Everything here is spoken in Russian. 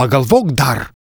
pagalvok dar